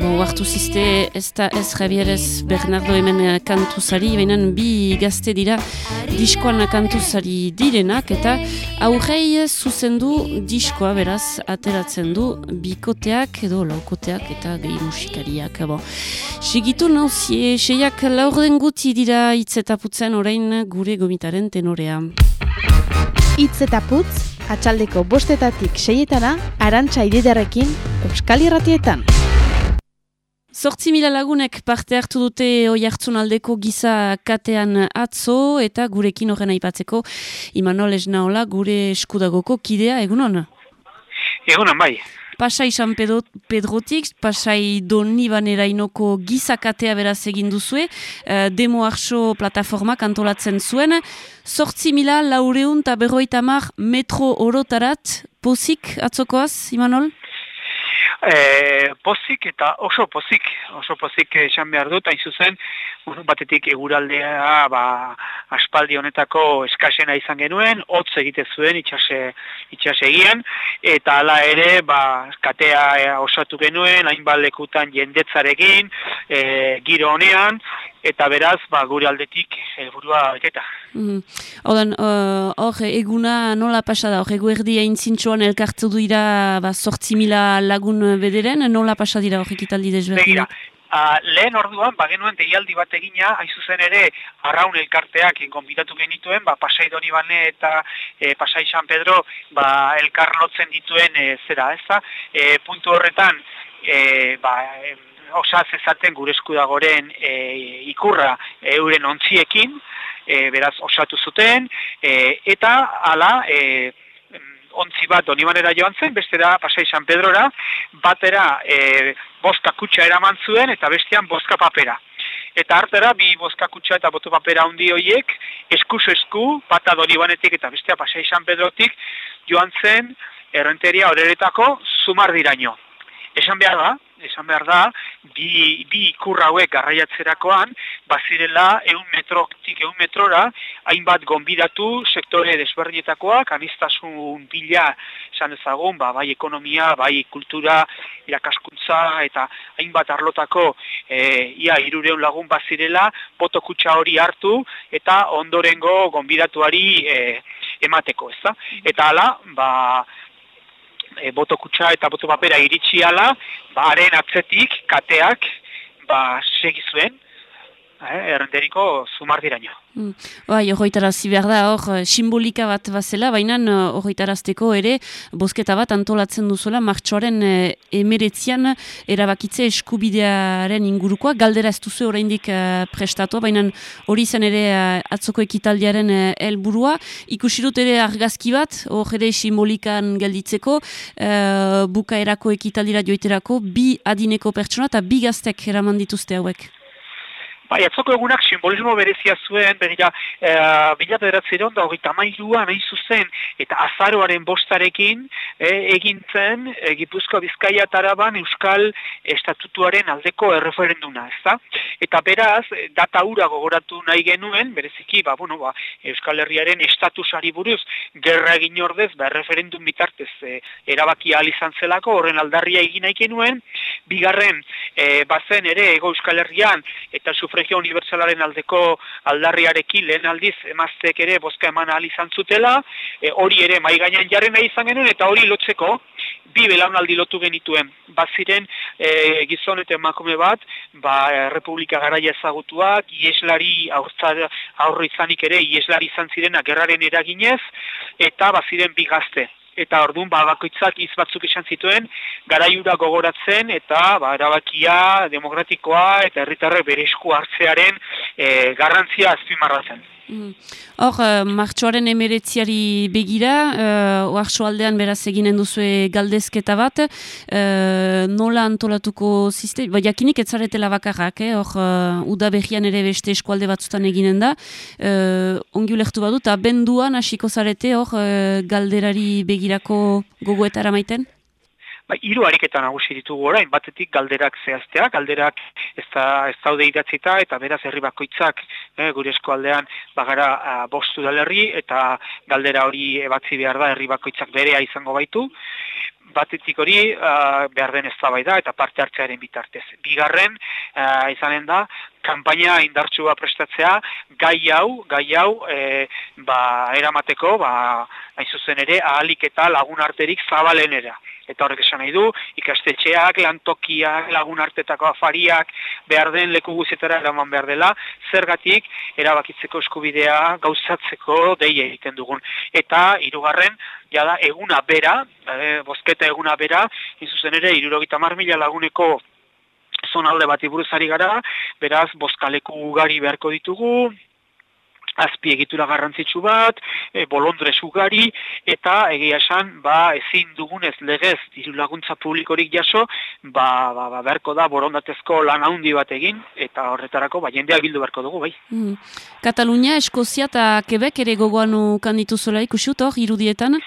S1: Bo, hartu ziste ez da ez Javier ez Bernardo hemen eh, kantuzari, baina bi gazte dira diskoan kantuzari direnak eta aurrei zuzendu diskoa beraz ateratzen du bikoteak edo laukoteak eta gehi musikariak. Bo. Segitu nauzie, seiak laurden guti dira hitzetaputzen orain gure gomitaren tenorea.
S11: Itz eta putz, atxaldeko bostetatik seietana, arantxa ididarekin, Euskal Irratietan.
S1: Zortzi mila lagunek parte hartu dute oi hartzun aldeko giza katean atzo eta gurekin horren aipatzeko Imanol Esnaola gure eskudagoko kidea egunon.
S12: Egunon, bai.
S1: Pasai San Pedro, Pedrotik, Pasai Doni Banerainoko giza katea beraz egin duzue, eh, demo arso plataformak antolatzen zuen, sortzi mila laureun eta berroita mar metro orotarat, pozik atzokoaz, Imanol?
S12: E, pozik eta oso pozik, oso pozik esan behar dut, hain zuzen, batetik eguraldea ba, aspaldi honetako eskasena izan genuen, hotz egite zuen itxase, itxase egian, eta hala ere, ba, katea osatu genuen, hainbat lekutan jendetzarekin, e, giro honean, eta beraz, ba, gure aldetik helburua beteta.
S1: Mm hor, eguna nola pasa da, hor, egu erdi hain zintxoan elkartzu dira, ba, sortzi mila lagun bederen, nola pasa dira hor ekitaldi
S12: desberdina? Uh, lehen orduan, ba, genuen deialdi bat egina, hain zuzen ere, arraun elkarteak konbitatu genituen, ba, pasai doni eta e, pasai San Pedro, ba, elkar lotzen dituen, e, zera, ez da? E, puntu horretan, e, ba, osaz ezaten gure eskudagoren e, ikurra euren ontziekin, e, beraz osatu zuten, e, eta ala e, ontzi bat donibanera joan zen, bestera pasai San Pedrora, batera e, boska kutsa eraman zuen eta bestean boska papera. Eta hartera, bi boska kutsa eta botu papera handi horiek, eskus esku, bata donibanetik eta bestea pasai San Pedrotik, joan zen errenteria horeretako zumar diraino. Esan behar da, esan behar da, bi, bi ikur hauek garraiatzerakoan, bazirela eun metrotik eun metrora, hainbat gonbidatu sektore desberdinetakoak, anistasun bila esan ezagun, ba, bai ekonomia, bai kultura, irakaskuntza, eta hainbat arlotako e, ia irureun lagun bazirela, botokutsa hori hartu, eta ondorengo gonbidatuari e, emateko, ez da? Eta hala, ba, e, boto kutsa eta boto papera iritsi ala, ba, haren atzetik, kateak, ba, segizuen, eh, errenderiko zumar diraino.
S1: Mm. Bai, horretarazi behar da, hor, eh, simbolika bat bazela, baina eh, horretarazteko ere, bosketa bat antolatzen duzuela, martxoaren e, emeretzian erabakitze eskubidearen ingurukoa, galdera ez duzu oraindik e, prestatua, baina hori zen ere atzoko ekitaldiaren helburua ikusi dut ere argazki bat, hor ere simbolikan gelditzeko, bukaerako ekitaldira joiterako, bi adineko pertsona eta bi gaztek eraman dituzte hauek.
S12: Bai, atzoko egunak simbolismo berezia zuen, begira, e, bila bederatzeron da hori tamailua nahi zuzen, eta azaroaren bostarekin e, egintzen e, Gipuzko Bizkaia Taraban Euskal Estatutuaren aldeko erreferenduna, ez da? Eta beraz, data hura gogoratu nahi genuen, bereziki, ba, bueno, ba, Euskal Herriaren estatusari buruz, gerra egin ordez, ba, referendum bitartez e, erabaki izan zelako, horren aldarria egin nahi genuen, bigarren, e, bazen ere, ego Euskal Herrian, eta sufre sufregio unibertsalaren aldeko aldarriarekin lehen aldiz emaztek ere bozka eman ahal izan zutela, e, hori ere mai gainean jarri nahi izan genuen eta hori lotzeko bi belaunaldi lotu genituen. Baziren e, gizon eta emakume bat, ba, Republika Garaia ezagutuak, ieslari aurri izanik ere, ieslari izan zirenak gerraren eraginez, eta baziren bi gazte eta orduan ba bakoitzak iz batzuk izan zituen garaiura gogoratzen eta ba erabakia demokratikoa eta herritarrek bere esku hartzearen e, garrantzia azpimarratzen.
S1: Mm. Hor, uh, martxoaren emeretziari begira, uh, oartxo aldean beraz eginen duzu galdezketa bat, uh, nola antolatuko ziste, ba, jakinik etzaretela bakarrak, eh? hor, uh, uda behian ere beste eskualde batzutan eginen da, uh, ongi ulektu badut, abenduan hasiko zarete hor, uh, galderari begirako gogoetara maiten?
S12: Ba, hiru ariketa nagusi ditugu orain, batetik galderak zehaztea, galderak ez, da, ez daude idatzita, eta beraz herri bakoitzak eh, gure eskualdean bagara a, bostu dalerri, eta galdera hori ebatzi behar da herri bakoitzak berea izango baitu, batetik hori uh, behar den da eta parte hartzearen bitartez. Bigarren, uh, izanen da, kanpaina indartsua prestatzea, gai hau, gai hau, e, ba, eramateko, ba, hain zuzen ere, ahalik eta lagun arterik zabalenera eta horrek esan nahi du, ikastetxeak, lantokiak, lagun hartetako afariak, behar den leku guzietara eraman behar dela, zergatik erabakitzeko eskubidea gauzatzeko dei egiten dugun. Eta, hirugarren jada, eguna bera, e, bozketa eguna bera, izuzen ere, irurogita mar mila laguneko zonalde bat iburuzari gara, beraz, bozkaleku ugari beharko ditugu, azpi egitura garrantzitsu bat, e, bolondrez ugari, eta egia esan, ba, ezin dugunez legez diru laguntza publikorik jaso, ba, ba, ba berko da borondatezko lan handi bat egin, eta horretarako, ba, jendea bildu berko dugu, bai. Mm.
S1: Katalunia, Eskozia eta Quebec ere gogoan kanditu zola ikusiut hor, irudietan?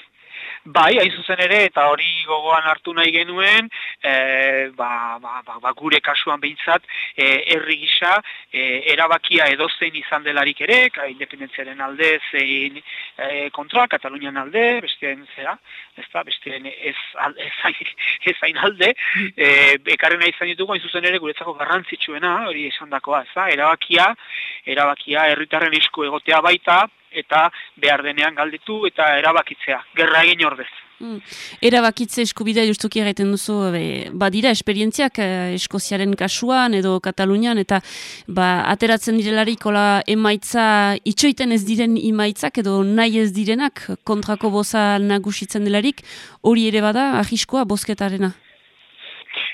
S12: Bai, hain zuzen ere, eta hori gogoan hartu nahi genuen, e, ba, ba, ba, ba, gure kasuan behintzat, e, herri gisa, e, erabakia edozein izan delarik ere, ka, independentziaren alde, zein e, kontra, Katalunian alde, bestien zera, ez da, bestien ez, ez, ez, hain alde, e, ekarren nahi izan ditugu, hain zuzen ere, guretzako garrantzitsuena, hori esan dakoa, ez da, erabakia, erabakia herritarren esku egotea baita, eta behar denean galditu eta erabakitzea, gerra egin ordez.
S1: Mm. Erabakitze eskubidea justuki egiten duzu, be, badira esperientziak eh, Eskoziaren kasuan edo Katalunian, eta ba, ateratzen direlarik emaitza itxoiten ez diren imaitzak edo nahi ez direnak kontrako boza nagusitzen delarik, hori ere bada ahiskoa bosketarena.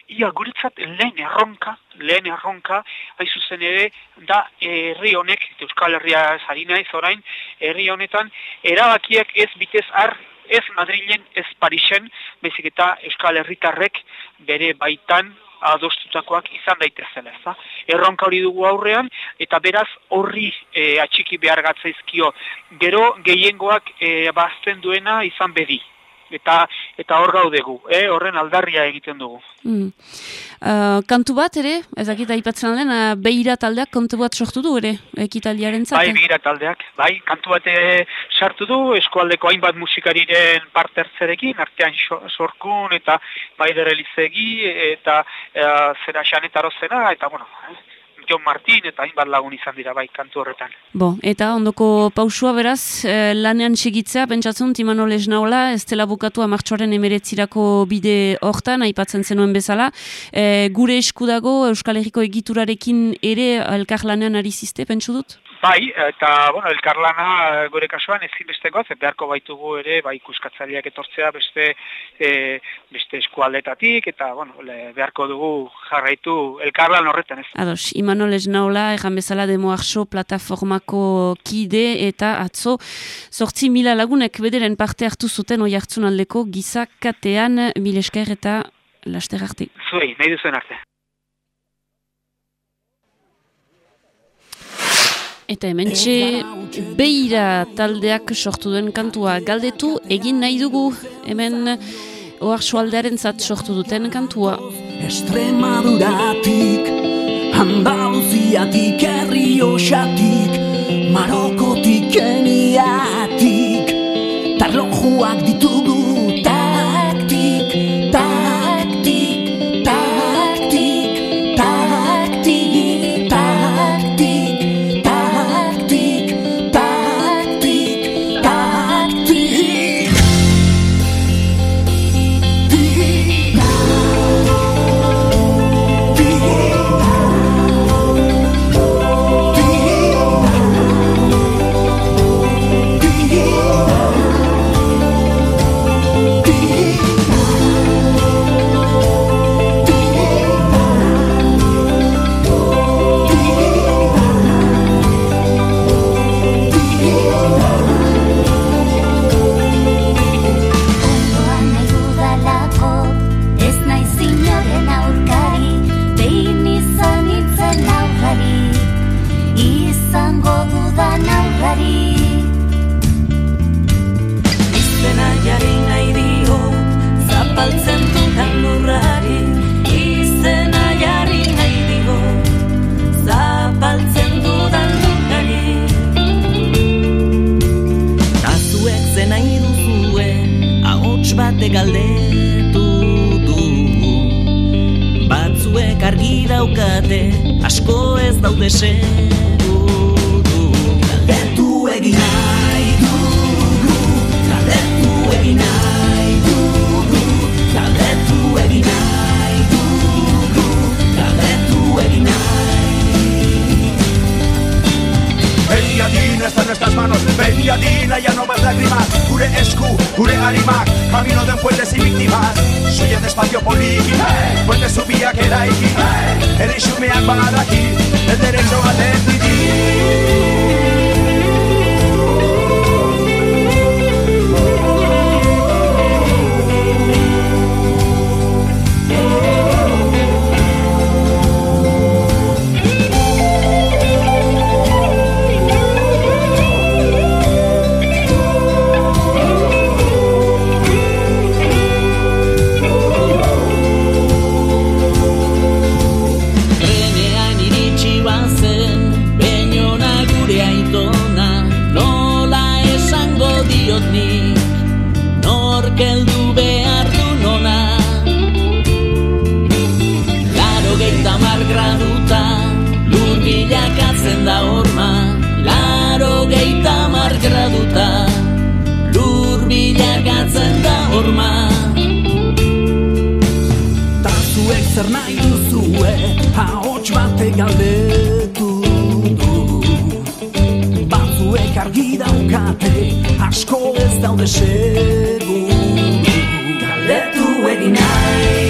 S12: Ia, guretzat lehen erronka, lehen erronka, haizu zen ere, da herri honek, Euskal Herria zarina ez orain, herri honetan, erabakiak ez bitez ar, ez Madrilen, ez Parisen, bezik eta Euskal Herritarrek bere baitan adostutakoak izan daitezela, ez Erronka hori dugu aurrean, eta beraz horri e, atxiki behar gatzaizkio. Gero gehiengoak e, bazten duena izan bedi, eta eta hor gaudegu, eh? horren aldarria egiten dugu.
S1: Mm. Uh, kantu bat ere, ezakita aipatzen alden, uh, behira taldeak kantu bat sortu du ere, ekitaliaren
S12: zaten? Bai, behira taldeak, bai, kantu bat eh, sartu du, eskualdeko hainbat musikariren partertzerekin, artean sorkun, eta bai derelizegi, eta uh, zera xanetarozena, eta bueno, eh? Jon Martin eta hainbat lagun izan dira bai kantu horretan.
S1: Bo, eta ondoko pausua beraz, eh, lanean segitzea, pentsatzen timano naula, ez dela bukatu amartxoaren emeretzirako bide hortan, aipatzen zenuen bezala. Eh, gure eskudago Euskal Herriko egiturarekin ere elkar lanean ari ziste, pentsu dut?
S12: Bai, eta, bueno, elkarlana gure kasuan ezin besteko, ze beharko baitugu ere, bai ikuskatzaileak etortzea beste e, beste eskualdetatik, eta, bueno, le, beharko dugu jarraitu elkarlan horretan ez.
S1: Ados, Imanol Esnaola, egan bezala demoarxo plataformako kide, eta atzo, sortzi mila lagunek bederen parte hartu zuten oi hartzun aldeko gizakatean, milesker eta laster arte.
S12: Zuei, nahi duzuen arte.
S1: Eta hemen txe, beira taldeak sortu duen kantua galdetu egin nahi dugu hemen oar sualdearen sortu duten kantua.
S13: Estremaduratik, Andaluziatik, Errioxatik, Marokotik, Eniatik, Tarlojuak ditugu 是 zer nahi duzue Haotx bate galdetu du. Batzuek argi daukate Asko ez daude segun Galdetu egin nahi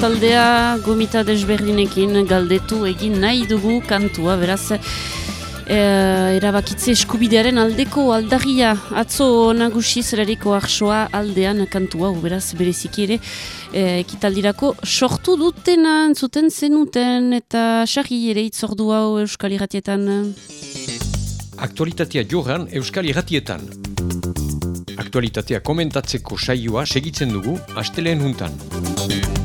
S1: taldea gomita desberdinekin galdetu egin nahi dugu kantua, beraz e, erabakitze eskubidearen aldeko aldagia atzo nagusi zerariko arsoa aldean kantua, beraz bereziki ere e, ekitaldirako sortu dutena entzuten zenuten eta sarri ere itzordu hau Euskal Iratietan.
S5: Aktualitatea joran Euskal Irratietan. Aktualitatea komentatzeko saioa segitzen dugu asteleen juntan.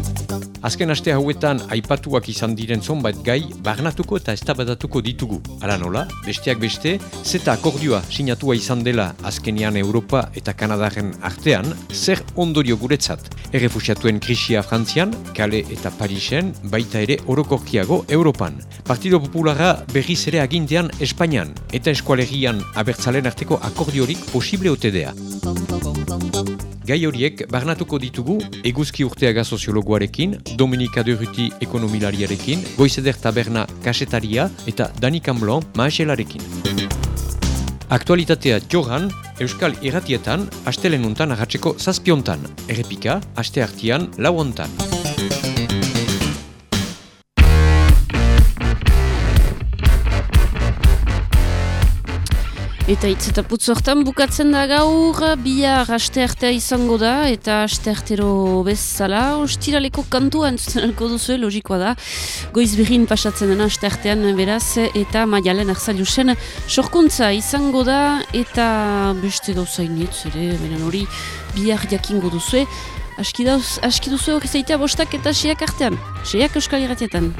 S5: Azken aste hauetan aipatuak izan diren zonbait gai barnatuko eta eztabadatuko ditugu. Hala nola, besteak beste, zeta akordioa sinatua izan dela azkenian Europa eta Kanadaren artean, zer ondorio guretzat. Errefusiatuen krisia Frantzian, Kale eta Parisen, baita ere orokorkiago Europan. Partido Populara berriz ere agintean Espainian, eta eskualegian abertzalen arteko akordiorik posible otedea. Gai horiek barnatuko ditugu eguzki urteaga soziologoarekin, Dominika Durruti ekonomilariarekin, Goizeder Taberna kasetaria eta Dani Camblon maaselarekin. Aktualitatea joran, Euskal Irratietan, astelen untan ahatzeko zazpiontan, errepika, aste hartian lauontan.
S1: Eta hitz eta putzu hortan bukatzen da gaur, bihar aste artea izango da, eta aste artero bezala, ostiraleko kantua entzuten alko duzu, logikoa da, goiz behin pasatzen dena aste beraz, eta maialen arzailusen sorkuntza izango da, eta beste gauzainitz, ere, benen hori, bihar jakingo duzu, aski, dauz, aski duzu hori zeitea bostak eta seiak artean, seiak euskal irratietan.